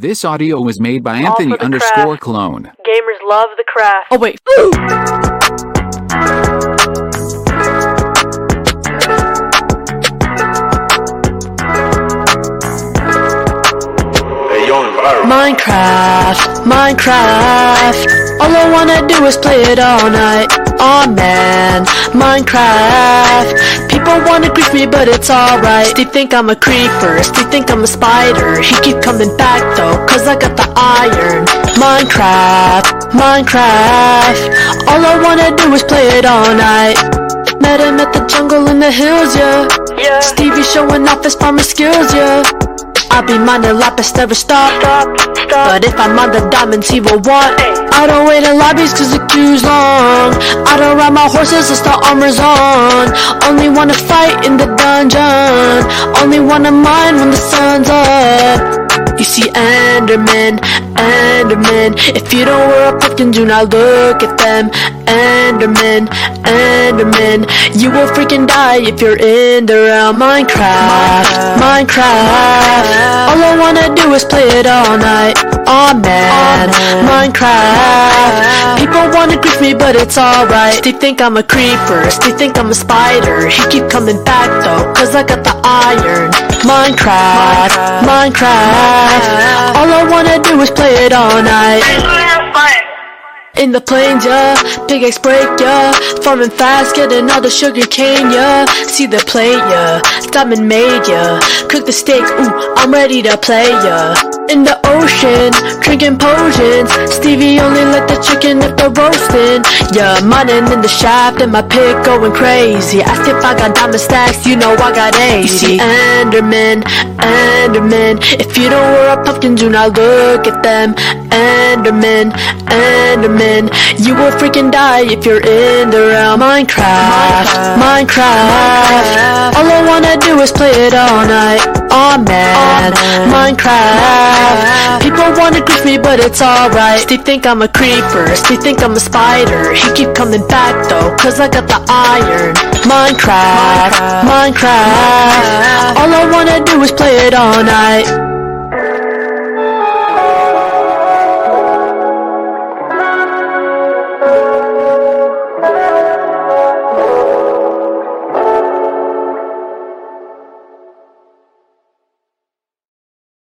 This audio was made by Anthony underscore craft. clone. Gamers love the craft. Oh wait. Hey. Minecraft, Minecraft. All I wanna do is play it all night. Oh man, Minecraft. People wanna grief me, but it's alright. They think I'm a creeper, they think I'm a spider. He keep coming back though, cause I got the iron. Minecraft, Minecraft. All I wanna do is play it all night. Met him at the jungle in the hills, yeah. Yeah. Stevie showing off his farming skills, yeah. I be minding lapis never stop. But if I'm on the diamonds, he will want. I don't wait in lobbies cause the queue's long. I don't ride my horses as the armor's on. Only wanna fight in the dungeon. Only wanna mine when the sun's up. You see Enderman, Enderman. If you don't wear a pumpkin, do not look at them. Enderman, Enderman. You will freaking die if you're in the realm. Minecraft, Minecraft. All I wanna do is play it all night. Oh man, Minecraft. People wanna grief me, but it's alright. They think I'm a creeper, they think I'm a spider. He keep coming back though, cause I got the iron. Minecraft, Minecraft. All I wanna do is play it all night. In the plains, yeah, pickaxe break, yeah. Farming fast, getting all the sugar cane, yeah. See the plate, yeah. Diamond made, yeah. Cook the steak, ooh, I'm ready to play, yeah. In the ocean, drinking potions. Stevie only let the chicken if they're roasting. Yeah, mining in the shaft and my pig going crazy. Ask if I got diamond stacks, you know I got 80. You see Enderman, Enderman. If you don't wear a pumpkin, do not look at them. Enderman, Enderman. You will freaking die if you're in the realm. Minecraft, Minecraft. All I wanna do is play it all night. Man, Minecraft. People wanna grief me, but it's alright. They think I'm a creeper, they think I'm a spider. He keep coming back though, cause I got the iron. Minecraft, Minecraft. All I wanna do is play it all night.